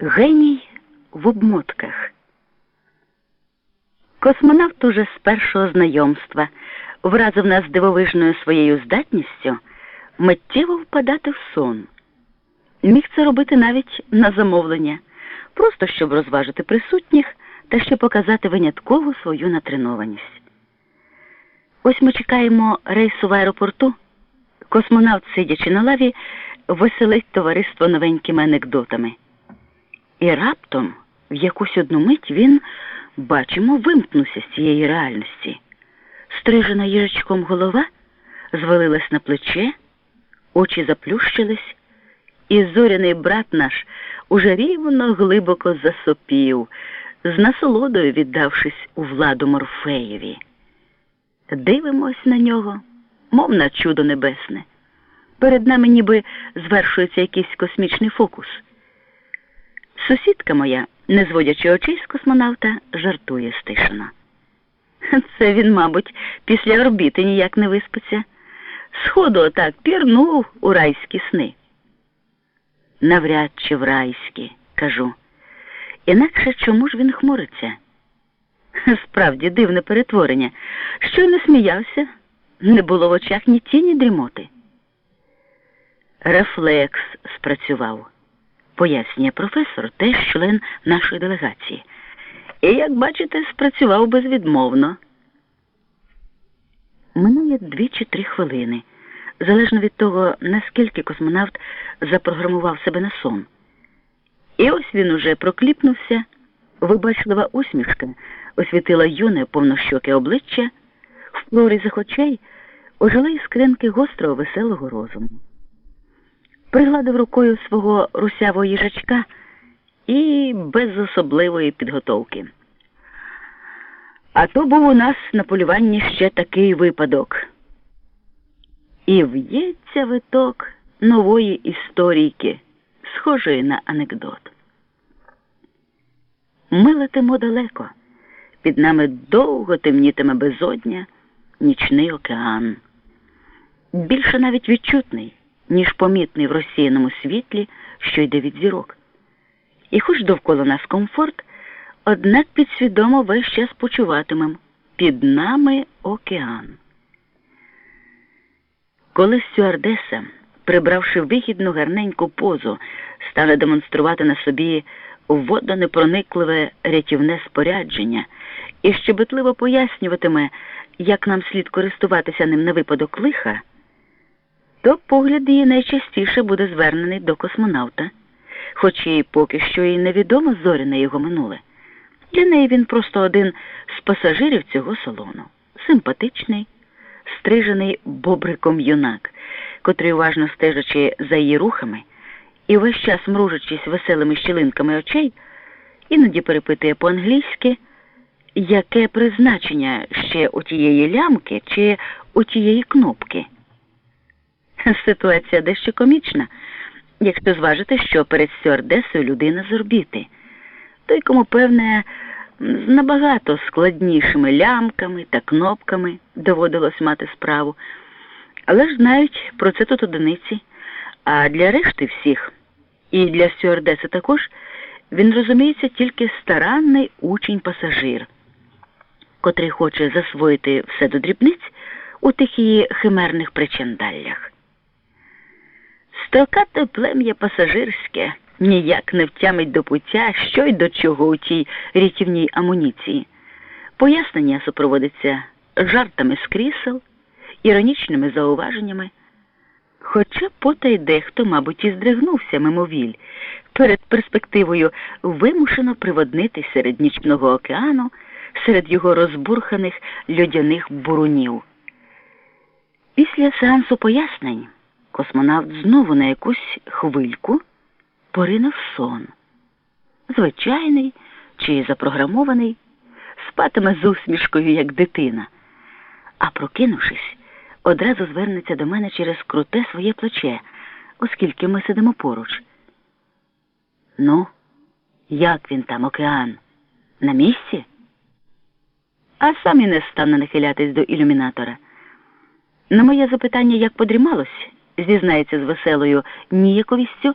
Геній в обмотках. Космонавт уже з першого знайомства вразив нас дивовижною своєю здатністю миттєво впадати в сон. Міг це робити навіть на замовлення, просто щоб розважити присутніх та ще показати виняткову свою натренованість. Ось ми чекаємо рейсу в аеропорту. Космонавт, сидячи на лаві, веселить товариство новенькими анекдотами. І раптом, в якусь одну мить, він, бачимо, вимкнувся з цієї реальності. Стрижена їжачком голова звалилась на плече, очі заплющились, і зоряний брат наш уже рівно глибоко засопів, з насолодою віддавшись у владу Морфеєві. Дивимось на нього, мов на чудо небесне. Перед нами ніби звершується якийсь космічний фокус. Сусідка моя, не зводячи очей з космонавта, жартує стишено. Це він, мабуть, після орбіти ніяк не виспиться. Сходу отак пірнув у райські сни. Навряд чи в райські, кажу. Інакше чому ж він хмуриться? Справді дивне перетворення. Що не сміявся, не було в очах ні тіні дрімоти. Рефлекс спрацював, пояснює професор, теж член нашої делегації. І, як бачите, спрацював безвідмовно. Минує дві чи три хвилини, залежно від того, наскільки космонавт запрограмував себе на сон. І ось він уже прокліпнувся, вибачлива усмішка освітила юне повнощоке обличчя, в прорізах очей ожили іскринки гострого веселого розуму. Пригладив рукою свого русявого їжачка і без особливої підготовки. А то був у нас на полюванні ще такий випадок. І в'ється виток нової історійки, схожої на анекдот. Ми летимо далеко. Під нами довго темнітиме безодня, нічний океан. Більше навіть відчутний, ніж помітний в розсіяному світлі, що йде від зірок. І хоч довкола нас комфорт, однак підсвідомо весь час почуватимем під нами океан. Коли стюардеса, прибравши вигідну гарненьку позу, стане демонструвати на собі водонепроникливе рятівне спорядження і щебетливо пояснюватиме, як нам слід користуватися ним на випадок лиха, то погляд її найчастіше буде звернений до космонавта, хоч і поки що і невідомо зоряне його минуле. Для неї він просто один з пасажирів цього салону, симпатичний, стрижений бобриком юнак, котрий, уважно стежачи за її рухами і весь час мружачись веселими щілинками очей, іноді перепитує по-англійськи, яке призначення ще у тієї лямки чи у тієї кнопки. Ситуація дещо комічна, якщо зважити, що перед стюардесою людина з орбіти, той, кому певне, з набагато складнішими лямками та кнопками доводилось мати справу. Але ж знають про це тут одиниці, а для решти всіх, і для стюардеси також, він розуміється тільки старанний учень-пасажир, котрий хоче засвоїти все до дрібниць у тих її химерних причандаллях. Строкате плем'я пасажирське ніяк не втямить до пуття, що й до чого у тій рятівній амуніції. Пояснення супроводиться жартами з крісел, іронічними зауваженнями. Хоча потай дехто, мабуть, і здригнувся мимовіль перед перспективою вимушено приводнити серед нічного океану, серед його розбурханих льодяних бурунів. Після сеансу пояснень космонавт знову на якусь хвильку поринув сон. Звичайний чи запрограмований, спатиме з усмішкою, як дитина, а прокинувшись, одразу звернеться до мене через круте своє плече, оскільки ми сидимо поруч. Ну, як він там, океан? На місці? А сам і не стане нахилятись до ілюмінатора. На моє запитання, як подрімалось, зізнається з веселою ніяковістю,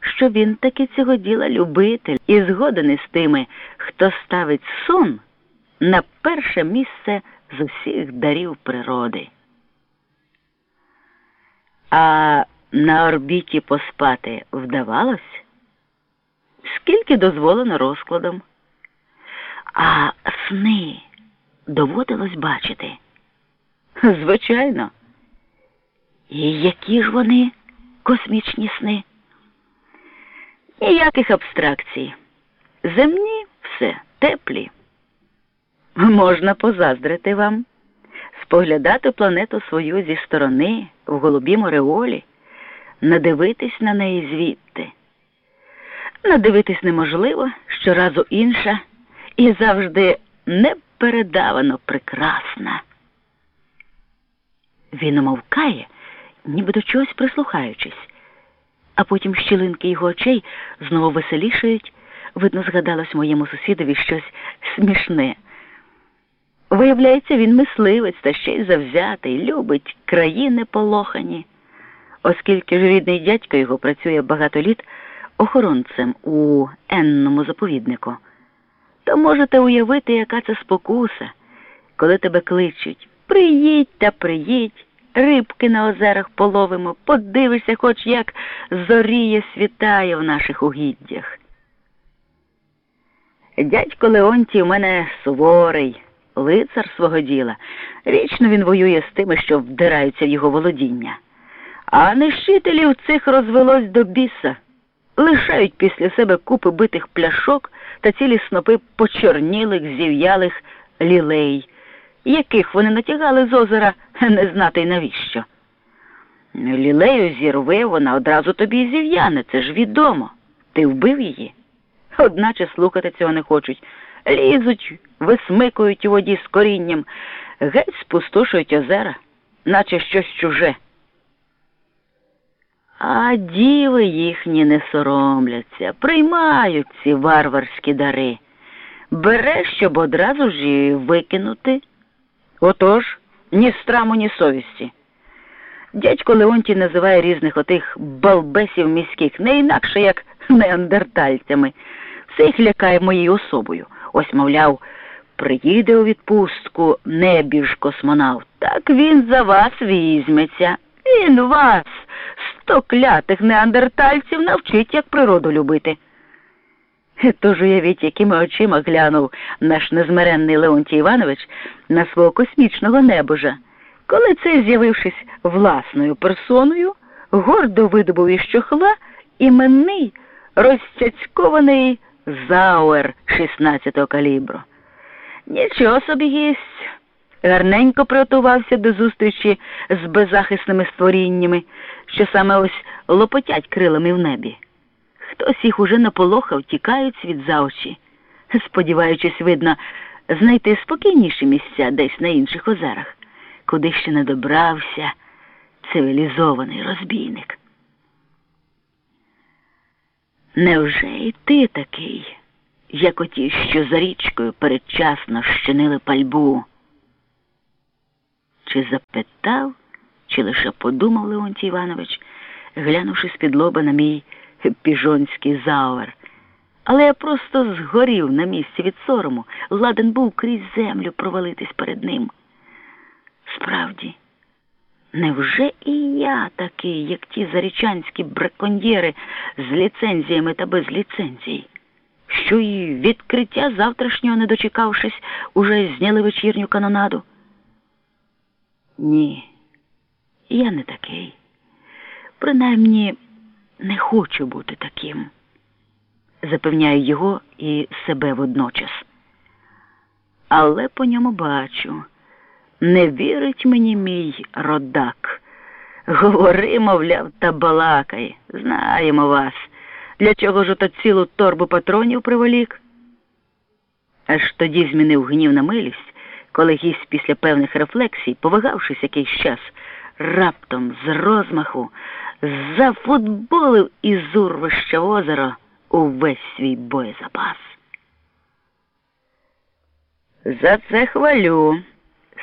що він таки цього діла любитель і згоден із тими, хто ставить сон на перше місце з усіх дарів природи. А на орбіті поспати вдавалось? Скільки дозволено розкладом? А сни доводилось бачити? Звичайно. І які ж вони космічні сни? Ніяких абстракцій. Земні все теплі. Можна позаздрити вам, споглядати планету свою зі сторони в голубім ореолі, надивитись на неї звідти. Надивитись неможливо, щоразу інша і завжди непередавано прекрасна. Він умовкає, ніби до чогось прислухаючись, а потім щілинки його очей знову веселішають, видно, згадалось моєму сусідові щось смішне. Виявляється, він мисливець та ще й завзятий, любить країни полохані. Оскільки ж рідний дядько його працює багато літ охоронцем у енному заповіднику, то можете уявити, яка це спокуса, коли тебе кличуть. Приїдь та приїдь, рибки на озерах половимо, подивишся, хоч як зоріє світає в наших угіддях. Дядько Леонтій у мене суворий лицар свого діла. Річно він воює з тими, що вдираються в його володіння. А нищителів цих розвелось до біса, лишають після себе купи битих пляшок та цілі снопи почорнілих, зів'ялих лілей, яких вони натягали з озера не знати й навіщо. Лілею зірви вона одразу тобі зів'яне, це ж відомо. Ти вбив її. Одначе слухати цього не хочуть лізуть, висмикують у воді з корінням, геть спустошують озера, наче щось чуже. А діви їхні не соромляться, приймають ці варварські дари. Бере, щоб одразу ж і викинути. Отож, ні страму, ні совісті. Дядько Леонтій називає різних отих балбесів міських не інакше, як неандертальцями. Все їх лякає моєю особою. Ось, мовляв, приїде у відпустку небіж космонавт, так він за вас візьметься. Він вас, сто клятих неандертальців, навчить, як природу любити. Тож уявіть, якими очима глянув наш незмиренний Леонтій Іванович на свого космічного небожа, коли цей, з'явившись власною персоною, гордо видобув із чохла іменний розцяцькований Зауер 16-го калібру. Нічого собі гість. Гарненько приготувався до зустрічі з беззахисними створіннями, що саме ось лопотять крилами в небі. Хтось їх уже наполохав, тікають світ за очі, сподіваючись, видно, знайти спокійніші місця десь на інших озерах, куди ще не добрався цивілізований розбійник. Невже і ти такий, як оті, що за річкою передчасно щинили пальбу? Чи запитав, чи лише подумав Леонтій Іванович, глянувши з-під лоба на мій піжонський заувер. Але я просто згорів на місці від сорому, ладен був крізь землю провалитись перед ним. Справді. Невже і я такий, як ті зарічанські браконьєри з ліцензіями та без ліцензій, що й відкриття завтрашнього, не дочекавшись, уже зняли вечірню канонаду? Ні, я не такий. Принаймні не хочу бути таким, запевняю його і себе водночас. Але по ньому бачу. Не вірить мені мій родак. Говори, мовляв, та балакай. Знаємо вас. Для чого ж ото цілу торбу патронів приволік? Аж тоді змінив гнів на милість, коли гість після певних рефлексій, повагавшись якийсь час, раптом з розмаху зафутболив із урвища озера увесь свій боєзапас. За це хвалю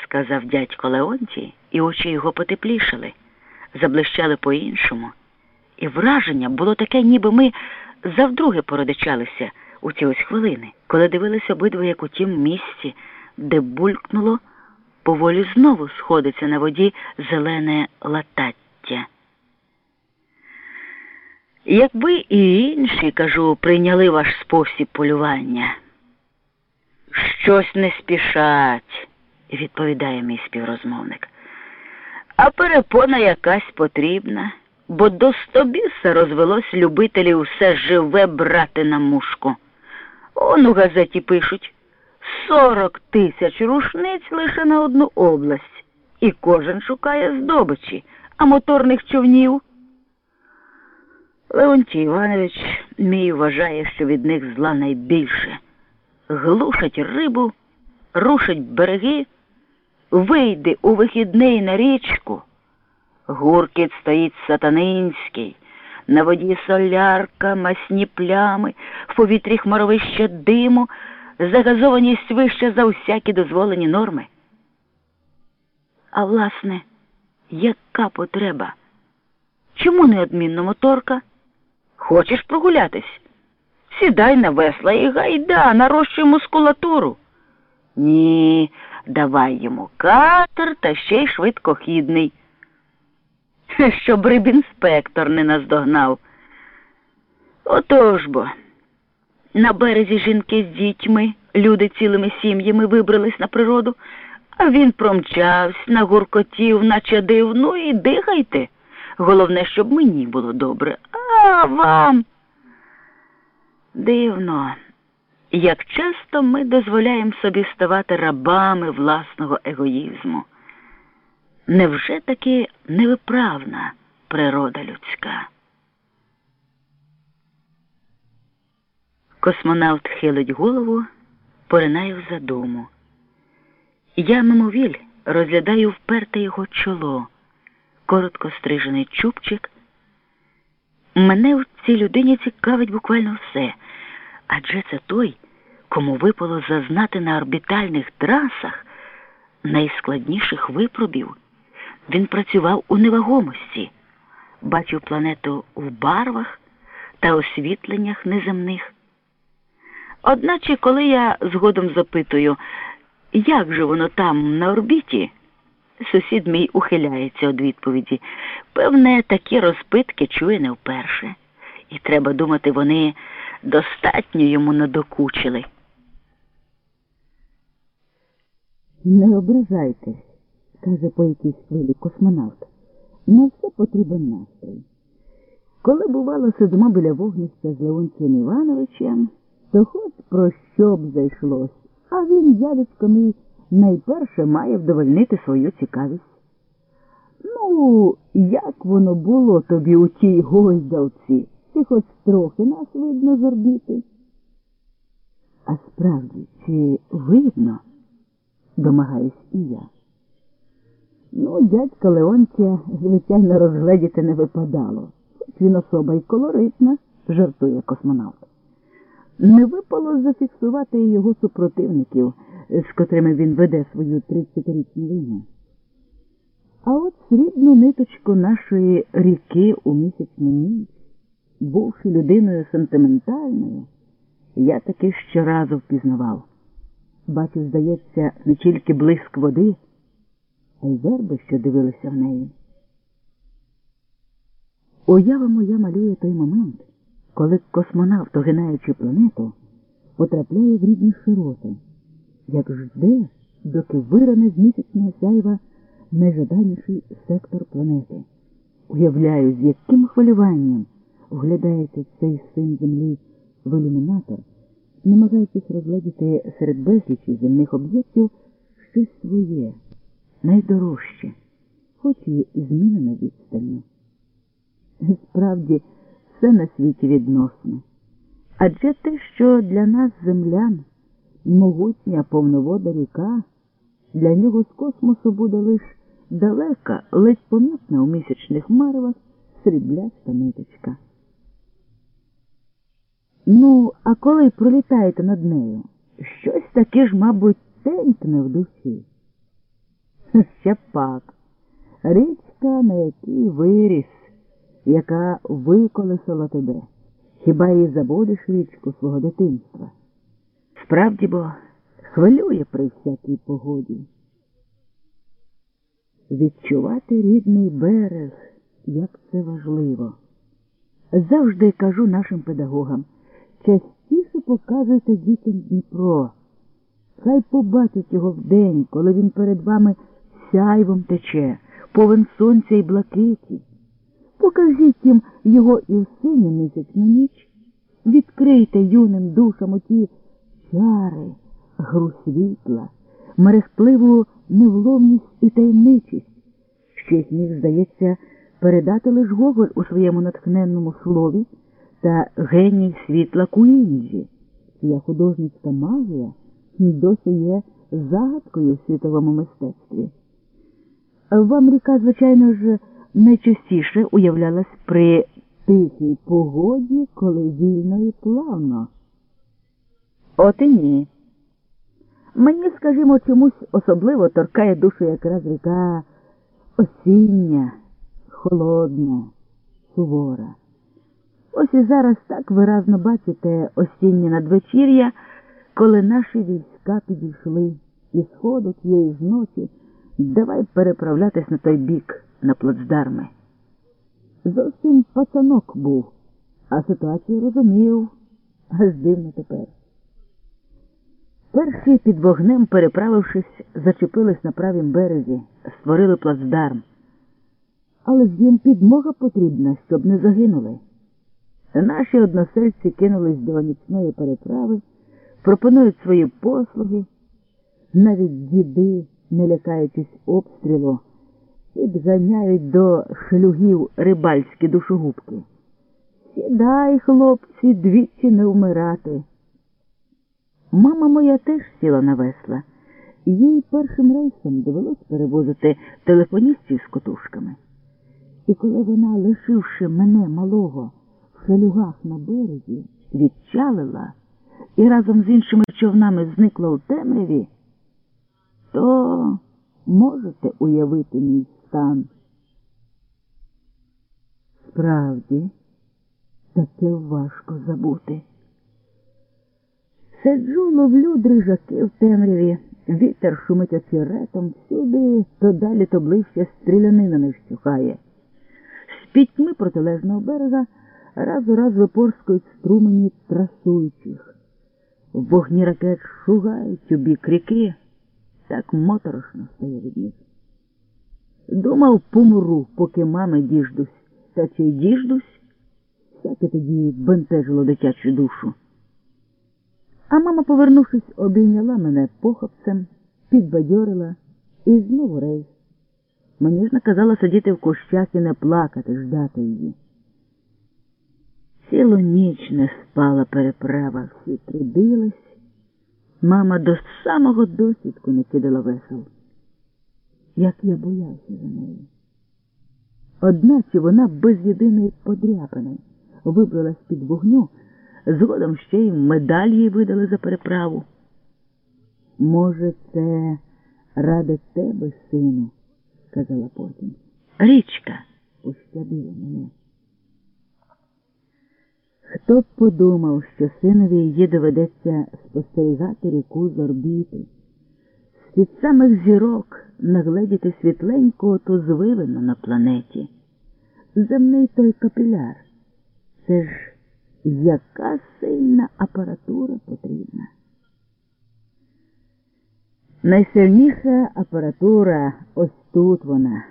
сказав дядько Леонтій, і очі його потеплішали, заблищали по-іншому, і враження було таке, ніби ми завдруге породичалися у ці ось хвилини, коли дивилися обидва, як у тім місці, де булькнуло, поволі знову сходиться на воді зелене латаття. Якби і інші, кажу, прийняли ваш спосіб полювання. Щось не спішать, відповідає мій співрозмовник. А перепона якась потрібна, бо до стобіса розвелось любителів усе живе брати на мушку. Он у газеті пишуть сорок тисяч рушниць лише на одну область, і кожен шукає здобичі, а моторних човнів. Леонтій Іванович мій вважає, що від них зла найбільше. Глушать рибу, рушать береги, вийди у вихідний на річку. Гуркіт стоїть сатанинський, на воді солярка, масні плями, в повітрі хмаровище диму, загазованість вища за усякі дозволені норми. А власне, яка потреба? Чому неодмінно моторка? Хочеш прогулятись? Сідай на весла і гайда, нарощуй мускулатуру. Ні, давай йому катер та ще й швидкохідний. Щоб рибінспектор не наздогнав. Отож бо. На березі жінки з дітьми, люди цілими сім'ями вибрались на природу, а він промчався, нагуркотів, начадив, ну і дихайте. Головне, щоб мені було добре, а вам. Дивно, як часто ми дозволяємо собі ставати рабами власного егоїзму. Невже таки невиправна природа людська? Космонавт хилить голову, поринає в задуму. Я мимовіль розглядаю вперте його чоло коротко стрижений чубчик. Мене в цій людині цікавить буквально все, адже це той, кому випало зазнати на орбітальних трасах найскладніших випробів. Він працював у невагомості, бачив планету в барвах та освітленнях неземних. Одначе, коли я згодом запитую, як же воно там на орбіті? Сусід мій ухиляється від відповіді. Певне, такі розпитки чує не вперше. І треба думати, вони достатньо йому надокучили. Не ображайтесь, каже по якійсь хвилі космонавт. На все потрібен настрій. Коли, бувало, сидимо біля вогнища з Леонтієм Івановичем, то хоч про що б зайшлось, а він, дядечко мій, найперше має вдовольнити свою цікавість. Ну, як воно було тобі у тій гойдалці, чи хоч трохи нас видно з орбіти? А справді, чи видно? домагаюсь і я. Ну, дядька Леонтія, звичайно, розгледіти не випадало. Він особа й колоритна, жартує космонавт. Не випало зафіксувати його супротивників з котрими він веде свою 30-річну війну. А от срібну ниточку нашої ріки у місячну ніч, бувши людиною сентиментальною, я таки щоразу впізнавав. Бачив, здається, не тільки блиск води, а й верби, що дивилися в неї. Уява моя малює той момент, коли космонавт, огинаючи планету, потрапляє в рідні широти як жде, доки виране з місячного сяйва найжаданіший сектор планети. Уявляю, з яким хвилюванням вглядається цей син землі в ілюмінатор, намагаючись розглядіти серед безлічі земних об'єктів щось своє, найдорожче, хоч і змінене відстанню. Справді, все на світі відносне. Адже те, що для нас землян могутня повновода ріка, для нього з космосу буде лиш далека, ледь помітна у місячних марвах срібляста ниточка. Ну, а коли пролітаєте над нею, щось таке ж, мабуть, тенькне в душі. Ще пак. Річка, на якій виріс, яка виколесила тебе. Хіба її забудеш річку свого дитинства? Справді бо хвилює при всякій погоді. Відчувати рідний берег, як це важливо. Завжди кажу нашим педагогам, частіше показуйте дітям Дніпро. Хай побачать його вдень, коли він перед вами сяйвом тече, повен сонця і блакиті. Покажіть їм його і в синю місячну ніч. Відкрийте юним душам оті чари, гру світла, мерехтливу невловність і таємничість, що їх міг, здається, передати лиш Гоголь у своєму натхненному слові та геній світла Куінджі, чия художницька магія досі є загадкою в світовому мистецтві. Вам ріка, звичайно ж, найчастіше уявлялась при тихій погоді, коли вільно і плавно. От і ні. Мені, скажімо, чомусь особливо торкає душу якраз ріка осіння, холодна, сувора. Ось і зараз так виразно бачите осіннє надвечір'я, коли наші війська підійшли і сходу тієї ж ночі давай переправлятись на той бік, на плацдарми. Зовсім пацанок був, а ситуацію розумів, аж дивно тепер. Перші під вогнем, переправившись, зачепились на правім березі, створили плацдарм. Але ж їм підмога потрібна, щоб не загинули. Наші односельці кинулись до нічної переправи, пропонують свої послуги, навіть діди, не лякаючись обстрілу, підганяють до шлюгів рибальські душогубки. Сідай, хлопці, двічі не вмирати. Мама моя теж сіла на весла, їй першим рейсом довелось перевозити телефоністів з котушками. І коли вона, лишивши мене малого в шелюгах на березі, відчалила і разом з іншими човнами зникла у темряві, то можете уявити мій стан. Справді, таке важко забути. Сиджу, ловлю дрижаки в темряві, вітер шумить очеретом, всюди то далі, то ближче стрілянина не вщухає. З пітьми протилежного берега раз у раз випорскують струмені трасуючих. Вогні ракет шугають у бік ріки, так моторошно стає від них. Думав, помру, поки мами діждусь, та чи діждусь, всяке тоді бентежило дитячу душу. А мама, повернувшись, обійняла мене похопцем, підбадьорила і знову рейс. Мені ж наказала сидіти в кущах і не плакати, ждати її. Цілу ніч не спала переправа, всі трудилась. Мама до самого досвідку не кидала весел. Як я боявся за неї. Одначе вона без єдиної подряпини вибралась під вогню. Згодом ще й медаль їй видали за переправу. Може, це ради тебе, сину, сказала потім. Річка ущадила мене. Хто б подумав, що синові її доведеться спостерігати ріку з орбіти, з-під самих зірок нагледіти світленького ту звивину на планеті. Земний той капіляр. Це ж яка сильна апаратура потрібна. Найсильніша апаратура ось тут вона.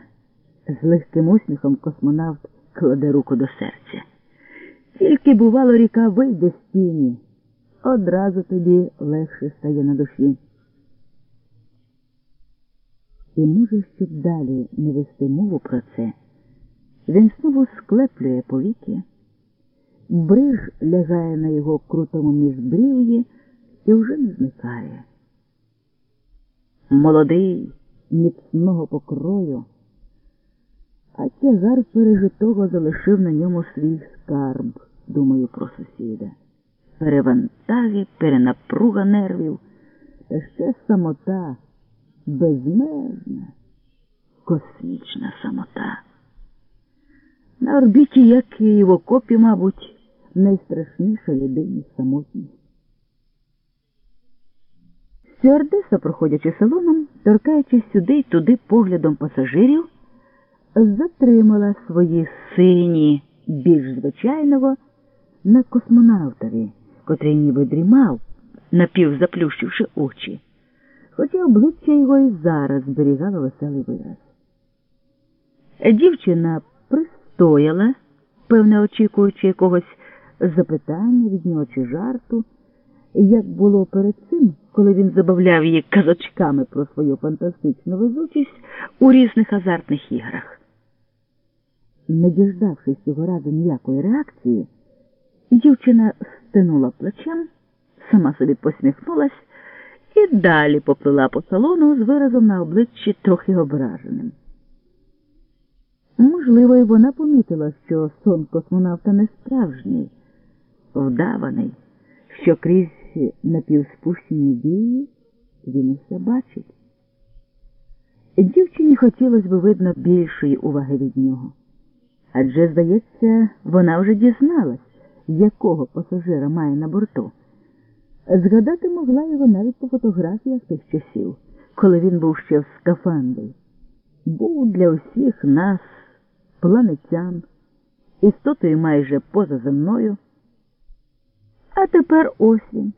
З легким усміхом космонавт кладе руку до серця. Тільки, бувало, ріка вийде з тіні, одразу тоді легше стає на душі. І може, щоб далі не вести мову про це, він знову склеплює повіки бриж лягає на його крутому міжбрів'ї і вже не зникає. Молодий, міцного покрою, а тягар пережитого залишив на ньому свій скарб, думаю про сусіда. Перевантаги, перенапруга нервів, та ще самота безмежна. космічна самота. На орбіті, як і в окопі, мабуть, найстрашніша людині самотність. Стюардеса, проходячи салоном, торкаючись сюди й туди поглядом пасажирів, затримала свої сині, більш звичайного, на космонавтові, котрий ніби дрімав, напівзаплющивши очі, хоча обличчя його і зараз зберігало веселий вираз. Дівчина пристояла, певне, очікуючи якогось запитання від нього чи жарту, як було перед цим, коли він забавляв її казочками про свою фантастичну везучість у різних азартних іграх. Не діждавшись цього разу ніякої реакції, дівчина стинула плечем, сама собі посміхнулась і далі поплила по салону з виразом на обличчі трохи ображеним. Можливо, і вона помітила, що сон космонавта не справжній, вдаваний, що крізь напівспущені дії він усе бачить. Дівчині хотілося б, видно, більшої уваги від нього. Адже, здається, вона вже дізналась, якого пасажира має на борту. Згадати могла його навіть по фотографіях тих часів, коли він був ще в скафандрі. Був для усіх нас планетян, істотою майже позаземною. А тепер ось він,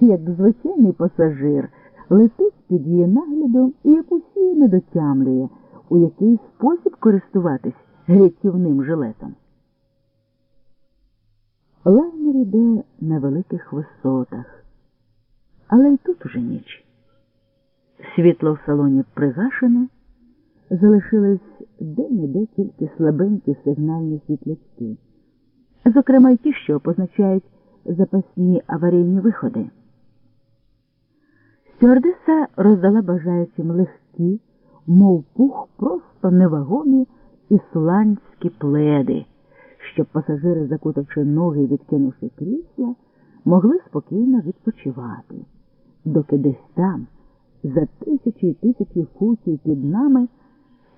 як звичайний пасажир, летить під її наглядом і як усі не дотямлює, у який спосіб користуватись грятівним жилетом. Лайнер іде на великих висотах, але й тут уже ніч. Світло в салоні пригашене, залишились де-не-де тільки слабенькі сигнальні світлячки, зокрема й ті, що позначають запасні аварійні виходи. Стюардеса роздала бажаючим легкі, мов пух, просто невагомі ісландські пледи, щоб пасажири, закутавши ноги відкинувши крісла, могли спокійно відпочивати, доки десь там, за тисячі і тисячі футів під нами,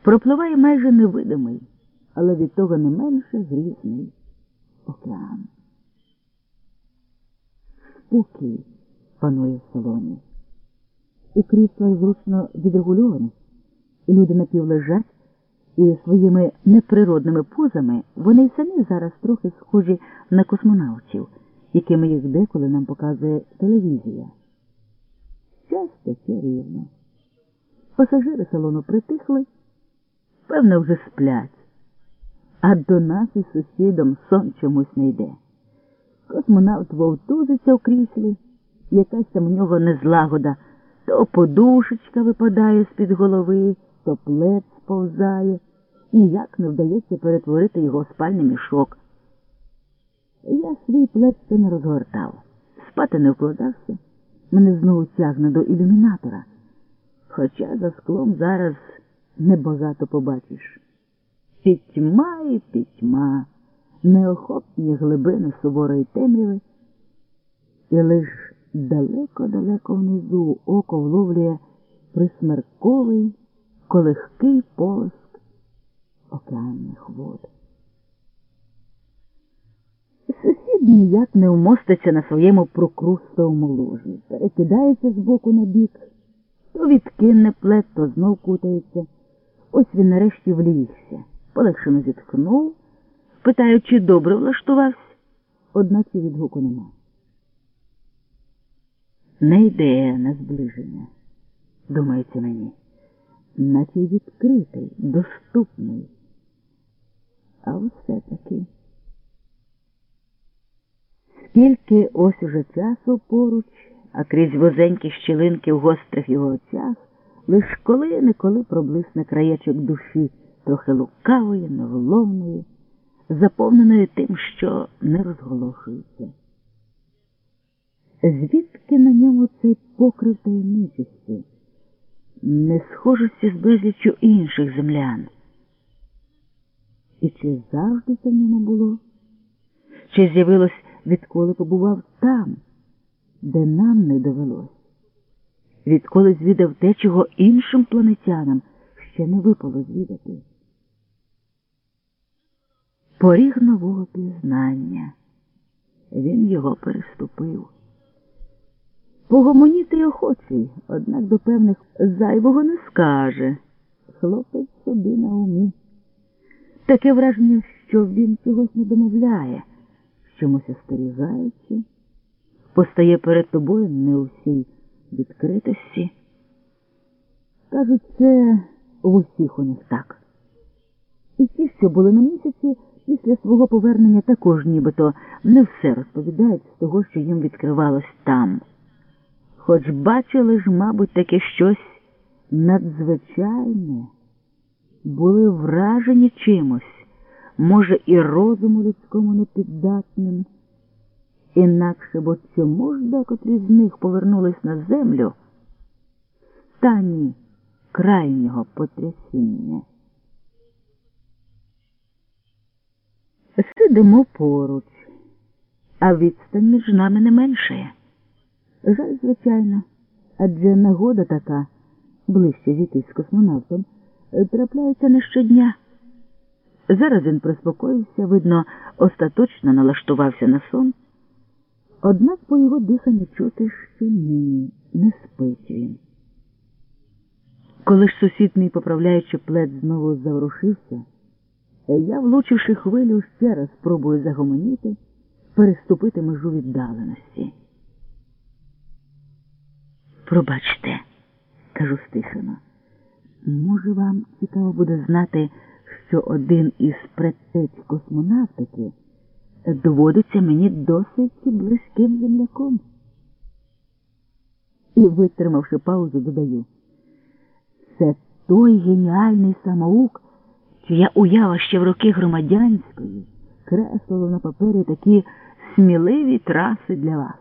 пропливає майже невидимий, але від того не менше грізний океан. Спокій панує в салоні. І крісла зручно відрегульовані, люди напівлежать, і своїми неприродними позами вони й самі зараз трохи схожі на космонавтів, якими їх деколи нам показує телевізія. Щастя рівно. Пасажири салону притихли, певно, вже сплять, а до нас із сусідом сон чомусь не йде. Космонавт вовтузиться в кріслі, якась там у нього незлагода, то подушечка випадає з-під голови, то плед сповзає, ніяк не вдається перетворити його в спальний мішок. Я свій плед ще не розгортав, спати не вкладався, мене знову тягне до ілюмінатора. Хоча за склом зараз небагато побачиш. Пітьма і пітьма неохопні глибини суворої темряви, і лиш далеко-далеко внизу око вловлює присмерковий, колихкий полоск океанних вод. Сусід ніяк не вмоститься на своєму прокрустовому ложі, перекидається з боку на бік, то відкине плед, то знов кутається. Ось він нарешті влігся, полегшено зітхнув питаю, чи добре влаштувався, одначе відгуку нема. Не йде на зближення, думається мені, наче відкритий, доступний. А все таки. Скільки ось уже часу поруч, а крізь возенькі щілинки в гострих його очах, лиш коли неколи проблисне краєчок душі, трохи лукавої, невловної заповненою тим, що не розголошується. Звідки на ньому цей покрив таємничості, не схожості з безліччю інших землян? І чи завжди це в ньому було? Чи з'явилось, відколи побував там, де нам не довелось? Відколи звідав те, чого іншим планетянам ще не випало звідати. Поріг нового пізнання. Він його переступив. Погомоніти охочий, однак до певних зайвого не скаже. Хлопець собі на умі. Таке враження, що він чогось не домовляє, чомусь остерігаючи, постає перед тобою не у всій відкритості. Кажуть, це в усіх у них так. І ті, що були на місяці, після свого повернення також нібито не все розповідають з того, що їм відкривалось там. Хоч бачили ж, мабуть, таке щось надзвичайне, були вражені чимось, може, і розуму людському непіддатним. Інакше, бо чому ж декотрі з них повернулись на землю в стані крайнього потрясіння? Сидимо поруч, а відстань між нами не меншає. Жаль, звичайно, адже нагода така, ближче зійти з космонавтом, трапляється не щодня. Зараз він приспокоївся, видно, остаточно налаштувався на сон. Однак по його диханню чути, що ні, не спить він. Коли ж сусід мій, поправляючи плед, знову заворушився, я, влучивши хвилю, ще раз спробую загомоніти, переступити межу віддаленості. Пробачте, кажу стишено, може, вам цікаво буде знати, що один із предтець космонавтики доводиться мені досить близьким земляком. І, витримавши паузу, додаю, це той геніальний самоук, чия уява ще в роки громадянської креслила на папері такі сміливі траси для вас.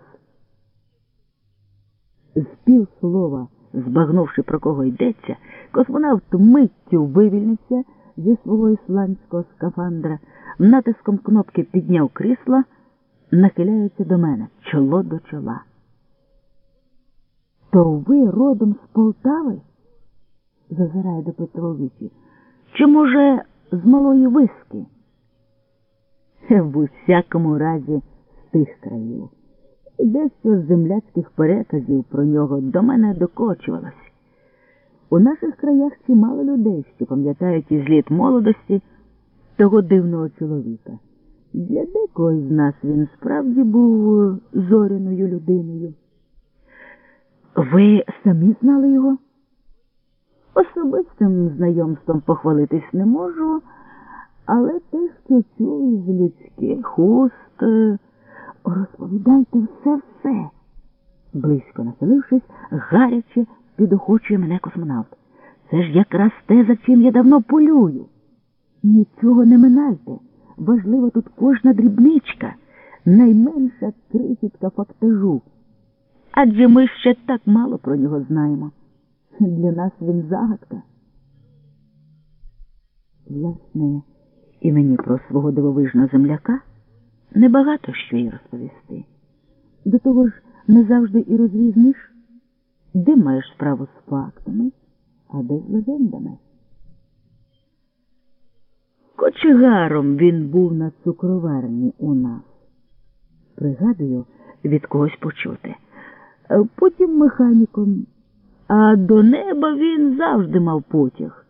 З півслова, збагнувши, про кого йдеться, космонавт миттю вивільнився зі свого ісландського скафандра, натиском кнопки підняв крісло, нахиляється до мене чоло до чола. То ви родом з Полтави? зазирає до Петро вічі. Чи, може, з малої виски? В усякому разі з тих країв. Дещо з земляцьких переказів про нього до мене докочувалось. У наших краях чимало людей, що пам'ятають із літ молодості того дивного чоловіка. Для декого з нас він справді був зоряною людиною. Ви самі знали його? Особистим знайомством похвалитись не можу, але те, що чув із людських уст, розповідайте все-все. Близько нахилившись, гаряче підохочує мене космонавт. Це ж якраз те, за чим я давно полюю. Нічого не минайте. Важлива тут кожна дрібничка, найменша крихітка фактажу. Адже ми ще так мало про нього знаємо. Для нас він загадка. Власне, і мені про свого дивовижного земляка небагато що й розповісти. До того ж, не завжди і розрізниш, де маєш справу з фактами, а де з легендами. Кочегаром він був на цукроварні у нас. Пригадую, від когось почути. Потім механіком, а до неба він завжди мав потяг.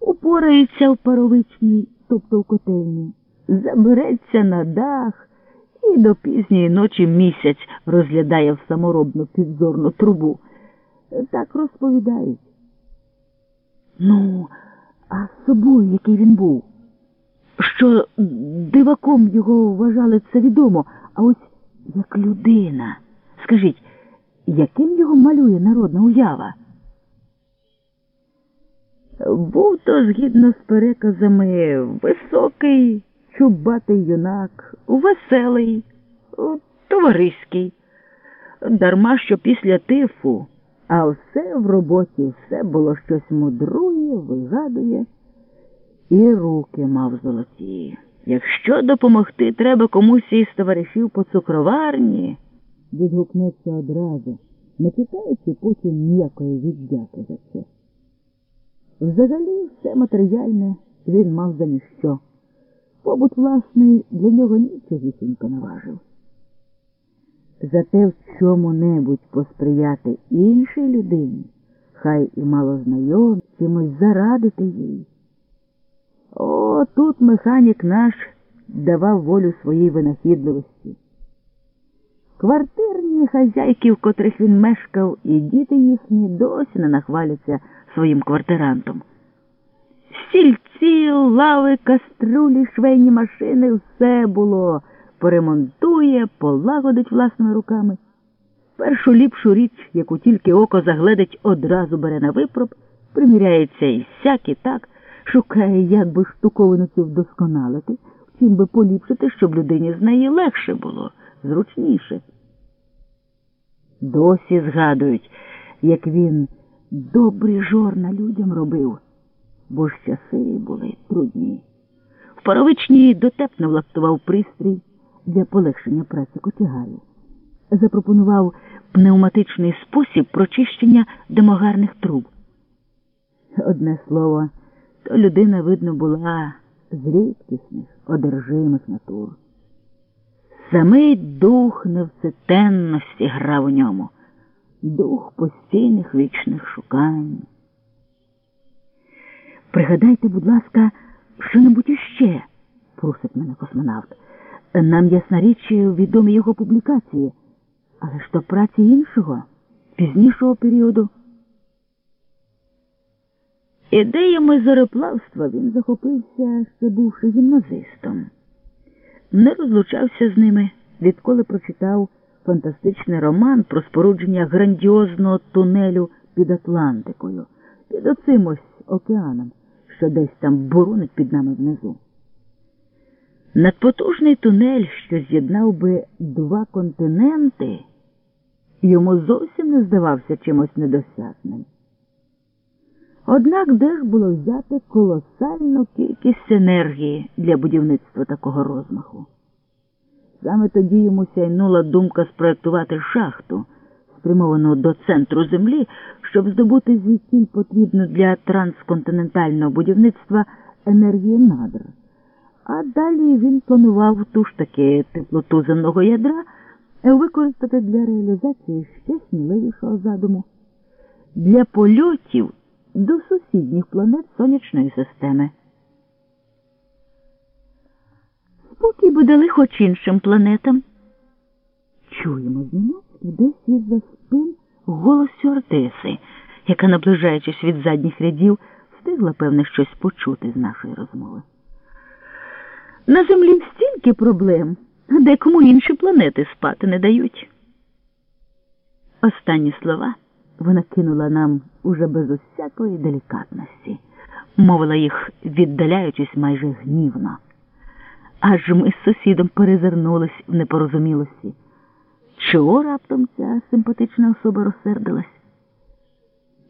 Упорається в паровичній, тобто в котельні, забереться на дах і до пізньої ночі місяць розглядає в саморобну підзорну трубу. Так розповідають. Ну, а з собою, який він був? Що диваком його вважали це відомо, а ось як людина. Скажіть, яким його малює народна уява? Був то, згідно з переказами, високий, чубатий юнак, веселий, товариський. Дарма що після тифу, а все в роботі, все було щось мудрує, вигадує, і руки мав золоті. Якщо допомогти треба комусь із товаришів по цукроварні, відгукнеться одразу, не чекаючи потім ніякої віддяки за це. Взагалі все матеріальне він мав за ніщо. Побут власний для нього нічогісінько не важив. Зате в чому-небудь посприяти іншій людині, хай і мало знайом, чимось зарадити їй. О, тут механік наш давав волю своїй винахідливості. Квартирні хазяйки, в котрих він мешкав, і діти їхні досі не нахваляться своїм квартирантом. Стільці, лави, каструлі, швейні машини все було. Поремонтує, полагодить власними руками. Першу ліпшу річ, яку тільки око загледить, одразу бере на випроб, приміряється і сяк, і так, шукає, як би штуковину цю вдосконалити, чим би поліпшити, щоб людині з неї легше було, зручніше. Досі згадують, як він добрі жорна людям робив, бо ж часи були трудні. В паровичній дотепно влаштував пристрій для полегшення праці котягарів. Запропонував пневматичний спосіб прочищення демогарних труб. Одне слово, то людина, видно, була з рідкісних, одержимих натур. Самий дух невситенності грав у ньому, дух постійних вічних шукань. Пригадайте, будь ласка, що-небудь іще, просить мене космонавт. Нам ясна річ відомі його публікації, але ж то праці іншого, пізнішого періоду. Ідеями зореплавства він захопився, ще бувши гімназистом. Не розлучався з ними, відколи прочитав фантастичний роман про спорудження грандіозного тунелю під Атлантикою, під оцим ось океаном, що десь там боронить під нами внизу. Надпотужний тунель, що з'єднав би два континенти, йому зовсім не здавався чимось недосяжним. Однак де ж було взяти колосальну кількість енергії для будівництва такого розмаху? Саме тоді йому сяйнула думка спроектувати шахту, спрямовану до центру землі, щоб здобути звідтіль потрібну для трансконтинентального будівництва енергію надр. А далі він планував ту ж таки теплоту земного ядра використати для реалізації ще сміливішого задуму. Для польотів до сусідніх планет сонячної системи. Спокій би дали хоч іншим планетам. Чуємо зненацька десь із за спин голос Сюартеси, яка, наближаючись від задніх рядів, встигла, певне, щось почути з нашої розмови. На землі стільки проблем, а декому інші планети спати не дають. Останні слова вона кинула нам уже без усякої делікатності, мовила їх, віддаляючись майже гнівно. Аж ми з сусідом перезирнулись в непорозумілості. Чого раптом ця симпатична особа розсердилась?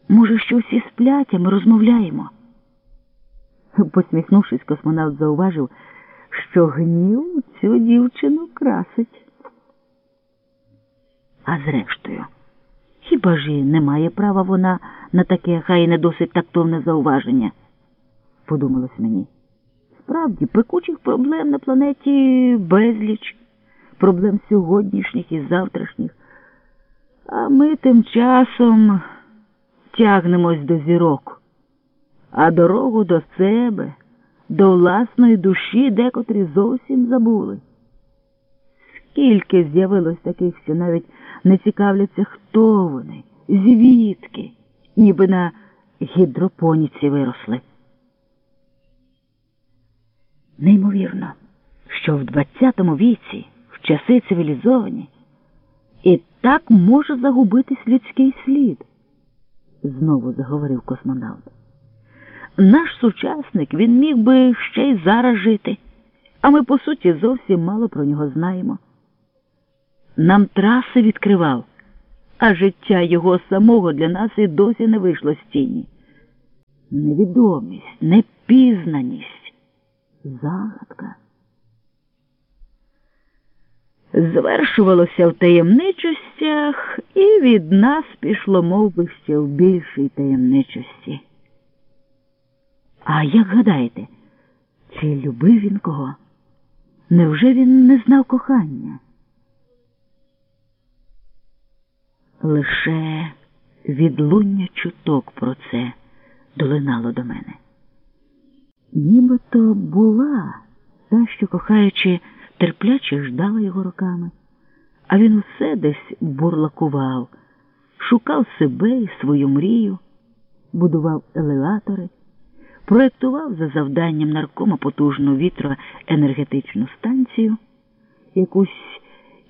Може, що всі сплять, а ми розмовляємо? Посміхнувшись, космонавт зауважив, що гнів цю дівчину красить. А зрештою. Хіба ж і не має права вона на таке хай не досить тактовне зауваження? Подумалось мені. Справді, пекучих проблем на планеті безліч, проблем сьогоднішніх і завтрашніх. А ми тим часом тягнемось до зірок, а дорогу до себе, до власної душі декотрі зовсім забули. Скільки з'явилось таких, що навіть не цікавляться, хто вони, звідки, ніби на гідропоніці виросли. Неймовірно, що в ХХ віці, в часи цивілізовані, і так може загубитись людський слід, знову заговорив космонавт. Наш сучасник він міг би ще й зараз жити, а ми, по суті, зовсім мало про нього знаємо. Нам траси відкривав, а життя його самого для нас і досі не вийшло з тіні. Невідомість, непізнаність, загадка. Звершувалося в таємничостях, і від нас пішло мов би, ще в більшій таємничості. А як гадаєте, чи любив він кого? Невже він не знав кохання? Лише відлуння чуток про це долинало до мене. Нібито була та, що, кохаючи, терпляче ждала його роками, а він усе десь бурлакував, шукав себе і свою мрію, будував елеватори, проєктував за завданням наркома потужну вітроенергетичну станцію, якусь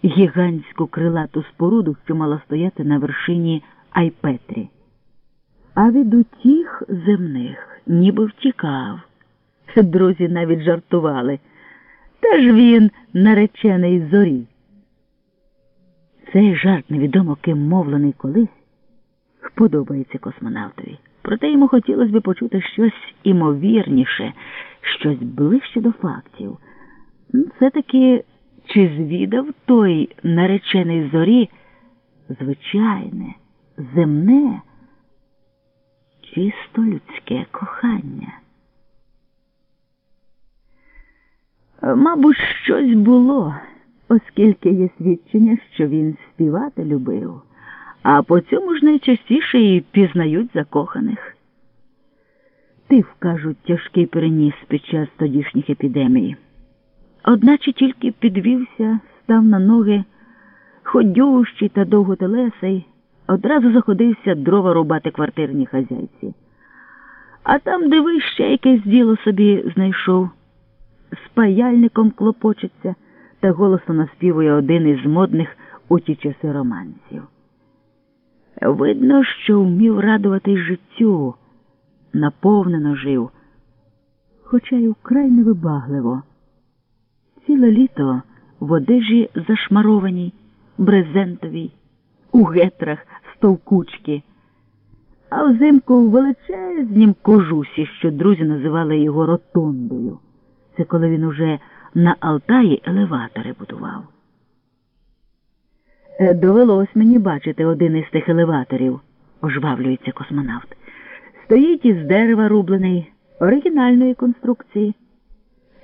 гігантську крилату споруду, що мала стояти на вершині Айпетрі. А від утіх земних ніби втікав. Друзі навіть жартували. Та ж він наречений зорі. Цей жарт невідомо ким мовлений колись подобається космонавтові. Проте йому хотілося б почути щось імовірніше, щось ближче до фактів. Все-таки чи звідав той наречений зорі звичайне, земне, чисто людське кохання? Мабуть, щось було, оскільки є свідчення, що він співати любив, а по цьому ж найчастіше і пізнають закоханих. Тиф, кажуть, тяжкий переніс під час тодішніх епідемій. Одначе тільки підвівся, став на ноги, ходющий та довготелесий, одразу заходився дрова рубати квартирній хазяйці. А там, дивись, ще якесь діло собі знайшов з паяльником клопочеться та голосно наспівує один із модних у ті часи романців. Видно, що вмів радуватись життю, наповнено жив, хоча й украй невибагливо. Ціле літо в одежі зашмарованій, брезентовій, у гетрах стовкучки, а взимку в величезнім кожусі, що друзі називали його ротондою. Це коли він уже на Алтаї елеватори будував. Е, Довелось мені бачити один із тих елеваторів, ожвавлюється космонавт. Стоїть із дерева рублений, оригінальної конструкції.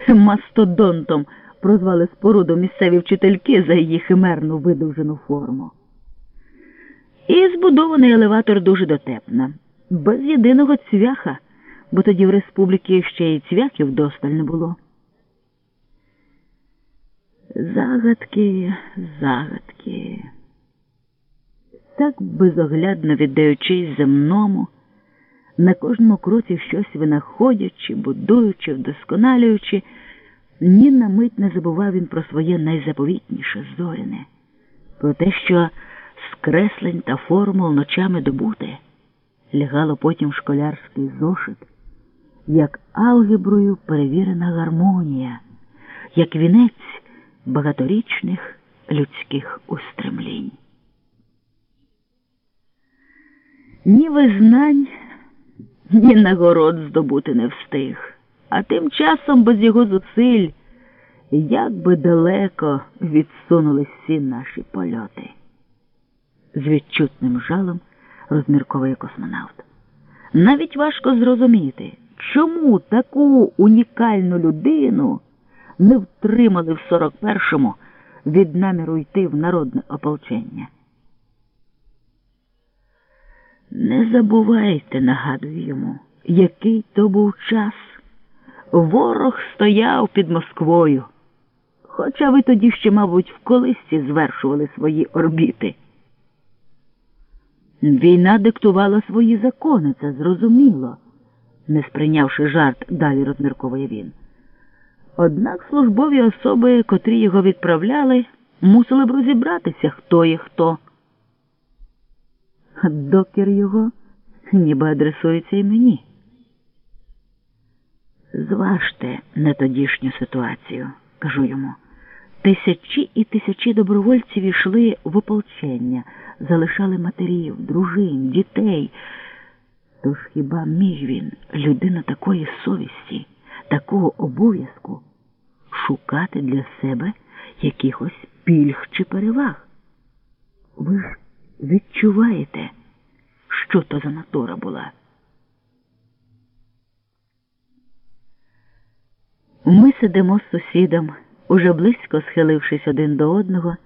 Мастодонтом прозвали споруду місцеві вчительки за її химерну видовжену форму. І збудований елеватор дуже дотепно, без єдиного цвяха бо тоді в республіки ще й цвяків досталь не було. Загадки, загадки. Так безоглядно віддаючись земному, на кожному кроці щось винаходячи, будуючи, вдосконалюючи, ні на мить не забував він про своє найзаповітніше зоряне, про те, що з креслень та формул ночами добути лягало потім школярський зошит як алгеброю перевірена гармонія, як вінець багаторічних людських устремлінь. Ні визнань, ні нагород здобути не встиг, а тим часом без його зусиль як би далеко відсунулись всі наші польоти. З відчутним жалом розмірковує космонавт. Навіть важко зрозуміти. Чому таку унікальну людину не втримали в 41-му від наміру йти в народне ополчення? Не забувайте, нагадую йому, який то був час. Ворог стояв під Москвою, хоча ви тоді ще, мабуть, в колисці звершували свої орбіти. Війна диктувала свої закони, це зрозуміло не сприйнявши жарт, далі розмірковує він. Однак службові особи, котрі його відправляли, мусили б розібратися, хто є хто. Докір його ніби адресується і мені. Зважте на тодішню ситуацію, кажу йому. Тисячі і тисячі добровольців йшли в ополчення, залишали матерів, дружин, дітей. Тож хіба міг він, людина такої совісті, такого обов'язку, шукати для себе якихось пільг чи переваг? Ви ж відчуваєте, що то за натура була? Ми сидимо з сусідом, уже близько схилившись один до одного.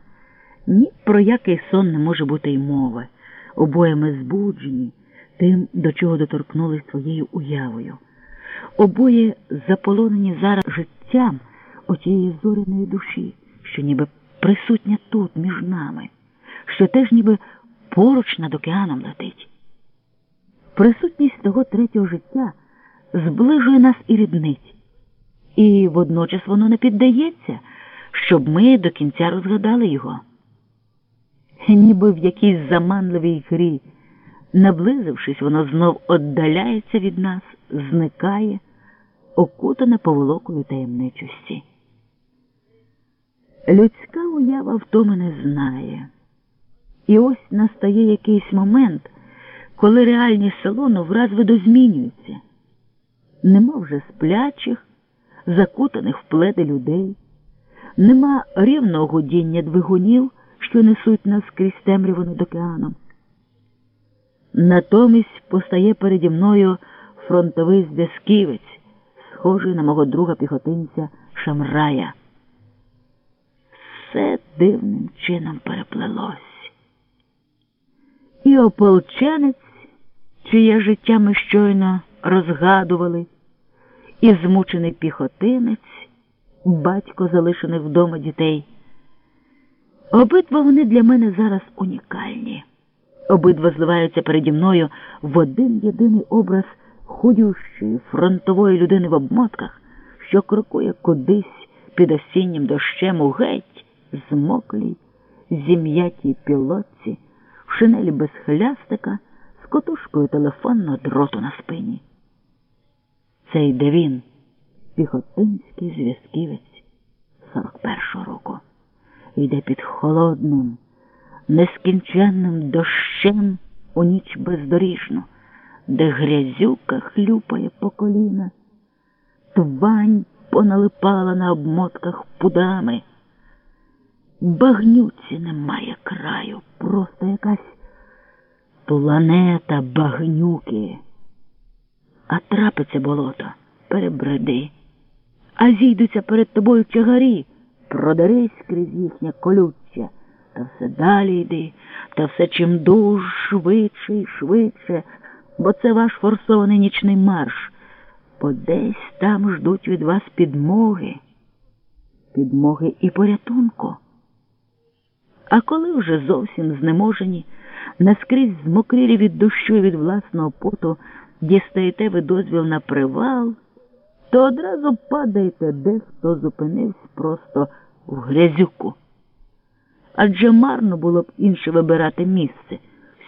Ні про який сон не може бути й мови. Обоє ми збуджені тим, до чого доторкнулись своєю уявою. Обоє заполонені зараз життям отієї зоряної душі, що ніби присутня тут між нами, що теж ніби поруч над океаном летить. Присутність того третього життя зближує нас і ріднить, і водночас воно не піддається, щоб ми до кінця розгадали його. Ніби в якійсь заманливій грі, наблизившись, воно знов віддаляється від нас, зникає, окутане поволокою таємничості. Людська уява втоми не знає. І ось настає якийсь момент, коли реальність салону враз видозмінюється. Нема вже сплячих, закутаних в пледи людей, нема рівного гудіння двигунів, що несуть нас крізь темряву над океаном. Натомість постає переді мною фронтовий зв'язківець, схожий на мого друга піхотинця Шамрая. Все дивним чином переплелось. І ополченець, чиє життя ми щойно розгадували, і змучений піхотинець, батько залишених вдома дітей. Обидва вони для мене зараз унікальні. Обидва зливаються переді мною в один єдиний образ ходющої фронтової людини в обмотках, що крокує кудись під осіннім дощем у геть, змоклій, зім'ятій пілотці, в шинелі без хлястика, з котушкою телефонного дроту на спині. Це йде він, піхотинський зв'язківець 41-го року. Йде під холодним, нескінченним дощем у ніч бездоріжну, де грязюка хлюпає по коліна, твань поналипала на обмотках пудами. Багнюці немає краю, просто якась планета багнюки. А трапиться болото, перебреди, а зійдуться перед тобою чагарі, продарись крізь їхнє колюччя, та все далі йди, та все чим дуж швидше і швидше, бо це ваш форсований нічний марш, бо десь там ждуть від вас підмоги, підмоги і порятунку. А коли вже зовсім знеможені, наскрізь змокрілі від дощу і від власного поту, дістаєте ви дозвіл на привал, то одразу падаєте, де хто зупинився просто в грязюку. Адже марно було б інше вибирати місце.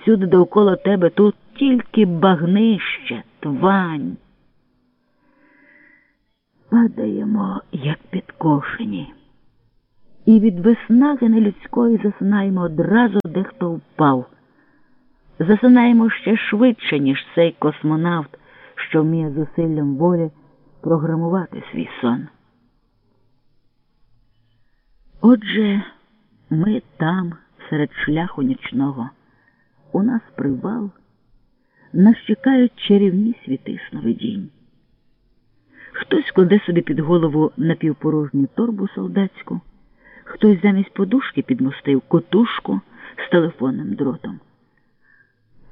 Всюди довкола тебе тут тільки багнище, твань. Падаємо, як підкошені. І від виснаги нелюдської засинаємо одразу, де хто впав. Засинаємо ще швидше, ніж цей космонавт, що вміє зусиллям волі програмувати свій сон. Отже, ми там, серед шляху нічного, у нас привал, нас чекають чарівні світи сновидінь. Хтось кладе собі під голову напівпорожню торбу солдатську, хтось замість подушки підмостив котушку з телефонним дротом.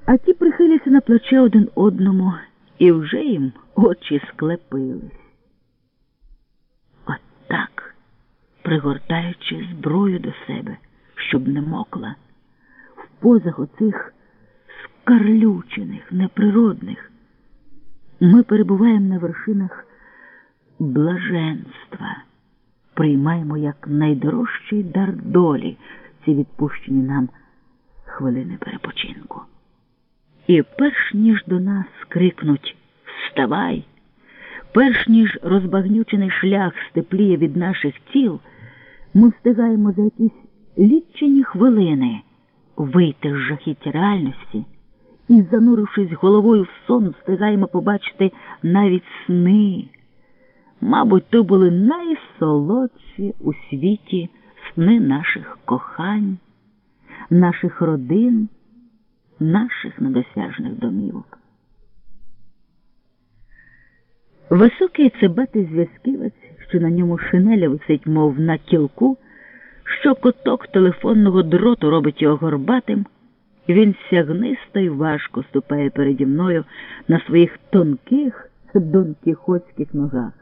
А ті прихиляться на плече один одному і вже їм очі склепились. От так, пригортаючи зброю до себе, щоб не мокла, в позах оцих скарлючених, неприродних, ми перебуваємо на вершинах блаженства, приймаємо як найдорожчий дар долі ці відпущені нам хвилини перепочинку. І перш ніж до нас крикнуть Вставай, перш ніж розбагнючений шлях степліє від наших тіл, ми встигаємо за якісь лічені хвилини вийти з жахіття реальності і, занурившись головою в сон, встигаємо побачити навіть сни. Мабуть, то були найсолодші у світі сни наших кохань, наших родин наших недосяжних домівок. Високий цибатий зв'язківець, що на ньому шинеля висить, мов на кілку, що коток телефонного дроту робить його горбатим, він сягнисто й важко ступає переді мною на своїх тонких донкіхотських ногах,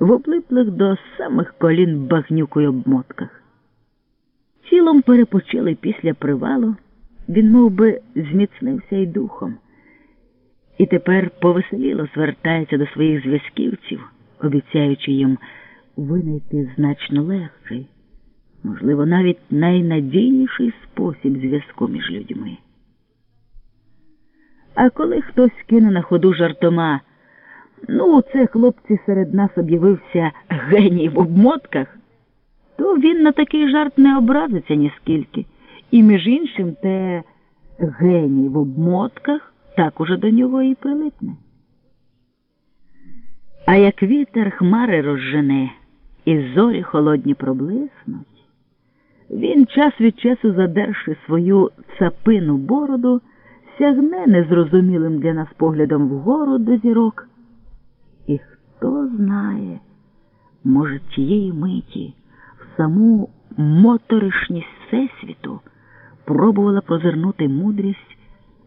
в облиплих до самих колін багнюкою обмотках. Тілом перепочили після привалу, він мов би, зміцнився й духом, і тепер повеселіло звертається до своїх зв'язківців, обіцяючи їм винайти значно легший, можливо, навіть найнадійніший спосіб зв'язку між людьми. А коли хтось кине на ходу жартома, ну, це хлопці серед нас об'явився геній в обмотках то він на такий жарт не образиться ніскільки. І, між іншим, те геній в обмотках так уже до нього і прилипне. А як вітер хмари розжене і зорі холодні проблиснуть, він час від часу, задерши свою цапину бороду, сягне незрозумілим для нас поглядом вгору до зірок. І хто знає, може, тієї миті в саму моторишність Всесвіту пробувала прозирнути мудрість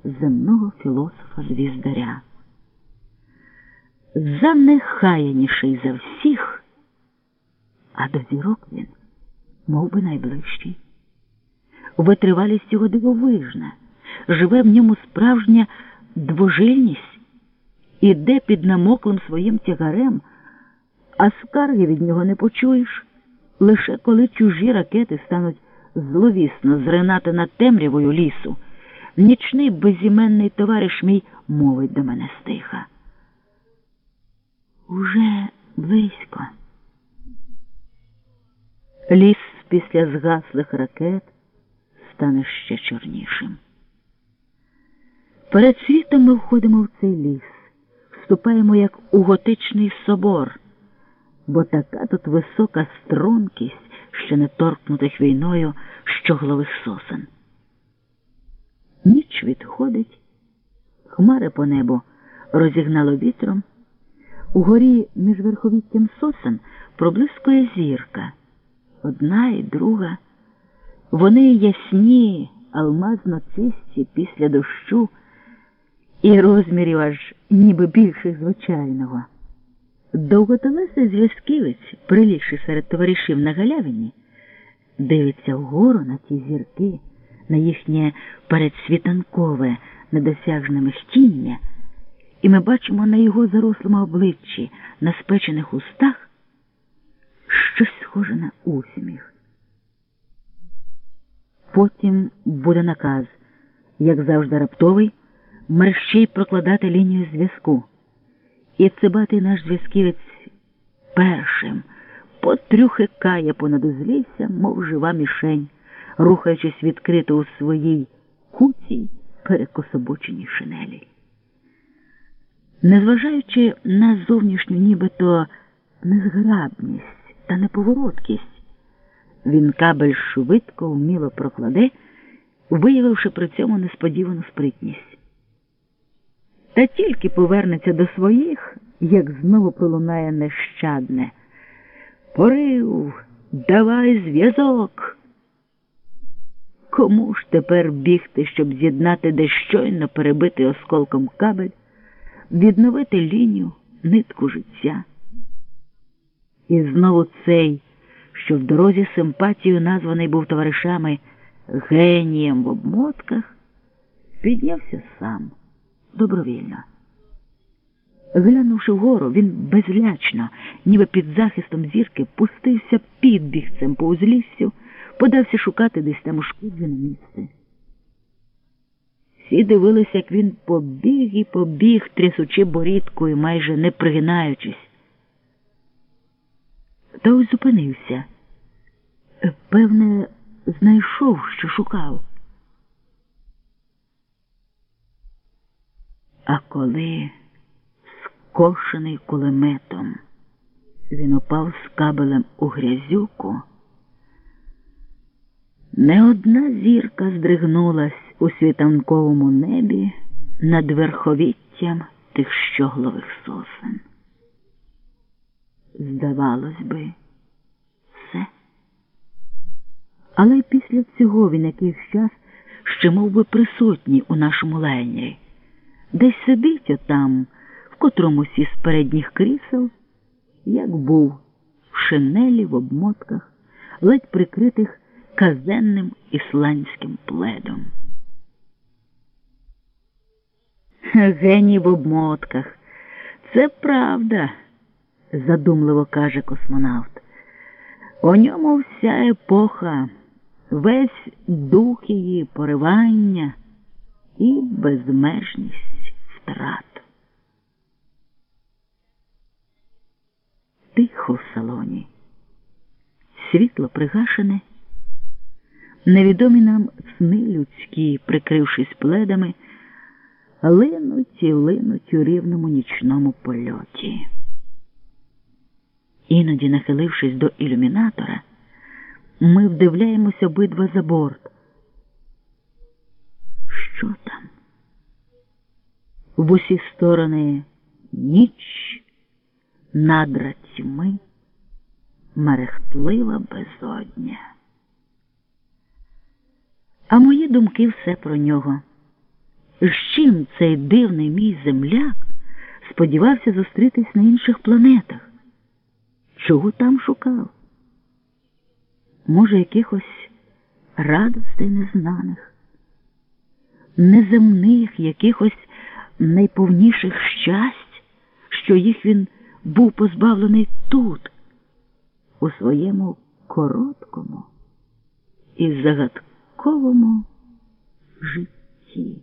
земного філософа звіздаря. Занехаяніший за всіх, а до зірок він мов би, найближчий. Витривалість його дивовижна, живе в ньому справжня двожильність, іде під намоклим своїм тягарем, а скарги від нього не почуєш. Лише коли чужі ракети стануть зловісно зринати над темрявою лісу, нічний безіменний товариш мій мовить до мене стиха. Уже близько. Ліс після згаслих ракет стане ще чорнішим. Перед світом ми входимо в цей ліс, вступаємо як у готичний собор бо така тут висока стрункість, ще не торкнутих війною щоглових сосен. Ніч відходить, хмари по небу розігнало вітром. Угорі між верховіттям сосен проблискує зірка. Одна і друга. Вони ясні, алмазно чисті після дощу і розмірів аж ніби більших звичайного. Довготелесий зв'язківець, прилігши серед товаришів на галявині, дивиться вгору на ті зірки, на їхнє передсвітанкове недосяжне михтіння, і ми бачимо на його зарослому обличчі, на спечених устах щось схоже на усміх. Потім буде наказ, як завжди раптовий, мерщій прокладати лінію зв'язку. І цибатий наш зв'язківець першим потрюхикає понад узлісся, мов жива мішень, рухаючись відкрито у своїй куцій перекособоченій шинелі. Незважаючи на зовнішню нібито незграбність та неповороткість, він кабель швидко вміло прокладе, виявивши при цьому несподівану спритність. Та тільки повернеться до своїх, як знову пролунає нещадне. Порив, давай зв'язок. Кому ж тепер бігти, щоб з'єднати де щойно перебитий осколком кабель, відновити лінію, нитку життя? І знову цей, що в дорозі симпатію названий був товаришами генієм в обмотках, піднявся сам добровільно. Глянувши вгору, він безлячно, ніби під захистом зірки, пустився підбігцем по узліссю, подався шукати десь там ушкоджене місце. Всі дивилися, як він побіг і побіг, трясучи борідкою, майже не пригинаючись. Та ось зупинився. Певне, знайшов, що шукав. А коли, скошений кулеметом, він упав з кабелем у грязюку, не одна зірка здригнулась у світанковому небі над верховіттям тих щоглових сосен. Здавалось би, все. Але після цього він якийсь час ще мов би, присутній у нашому лайнері. Десь сидить отам, в котромусь із передніх крісел, як був, в шинелі, в обмотках, ледь прикритих казенним ісландським пледом. Геній в обмотках. Це правда, задумливо каже космонавт. У ньому вся епоха, весь дух її поривання і безмежність втрат. Тихо в салоні, світло пригашене, невідомі нам сни людські, прикрившись пледами, линуть і линуть у рівному нічному польоті. Іноді, нахилившись до ілюмінатора, ми вдивляємося обидва за борт. Що там? В усі сторони ніч, надра тьми, мерехтлива безодня. А мої думки все про нього. З чим цей дивний мій земляк сподівався зустрітись на інших планетах? Чого там шукав? Може, якихось радостей незнаних, неземних, якихось найповніших щастя, що їх він був позбавлений тут, у своєму короткому і загадковому житті.